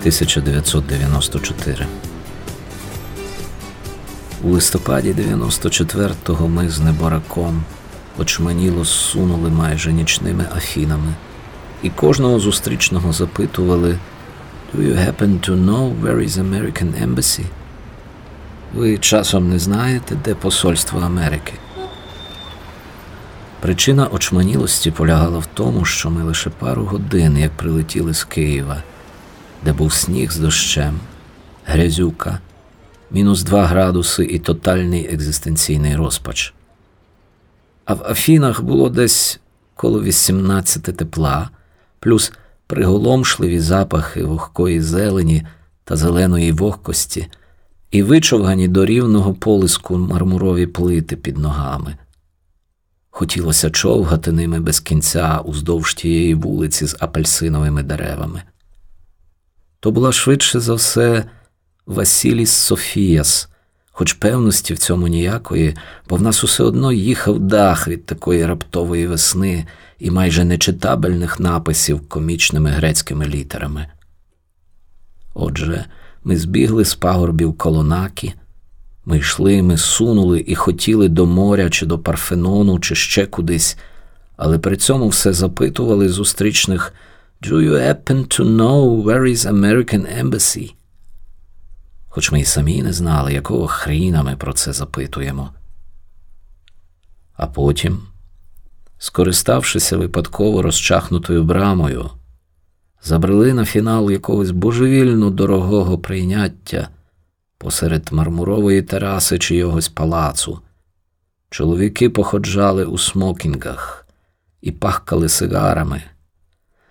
1994. У листопаді 94-го ми з небораком очманіло сунули майже нічними афінами, і кожного зустрічного запитували Do you happen to know where is American Embassy? Ви часом не знаєте, де посольство Америки? Причина очманілості полягала в тому, що ми лише пару годин, як прилетіли з Києва, де був сніг з дощем, грязюка, мінус два градуси і тотальний екзистенційний розпач. А в Афінах було десь коло 18 тепла, плюс приголомшливі запахи вогкої зелені та зеленої вогкості, і вичовгані до рівного полиску мармурові плити під ногами. Хотілося човгати ними без кінця уздовж тієї вулиці з апельсиновими деревами. То була швидше за все Василіс Софіяс, хоч певності в цьому ніякої, бо в нас усе одно їхав дах від такої раптової весни і майже нечитабельних написів комічними грецькими літерами. Отже, ми збігли з пагорбів Колонакі. Ми йшли, ми сунули і хотіли до моря, чи до Парфенону, чи ще кудись, але при цьому все запитували зустрічних Do you happen to know where is American Embassy? Хоч ми й самі не знали, якого хріна ми про це запитуємо. А потім, скориставшися випадково розчахнутою брамою, забрели на фінал якогось божевільно дорогого прийняття посеред мармурової тераси чийогось палацу. Чоловіки походжали у смокінгах і пахкали сигарами.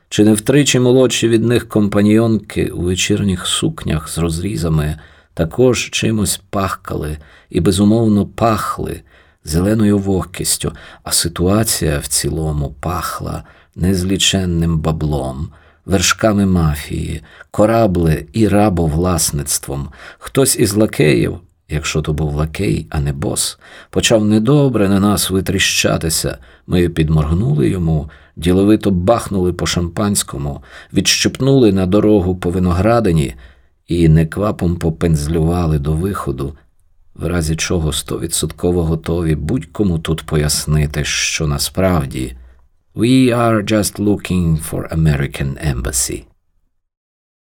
Чи не втричі молодші від них компаньйонки у вечірніх сукнях з розрізами також чимось пахкали і безумовно пахли зеленою вогкістю, а ситуація в цілому пахла незліченним баблом вершками мафії, корабли і рабовласництвом. Хтось із лакеїв, якщо то був лакей, а не бос, почав недобре на нас витріщатися. Ми підморгнули йому, діловито бахнули по шампанському, відщепнули на дорогу по виноградині і неквапом попензлювали до виходу. В разі чого стовідсотково готові будь-кому тут пояснити, що насправді We are just looking for American Embassy.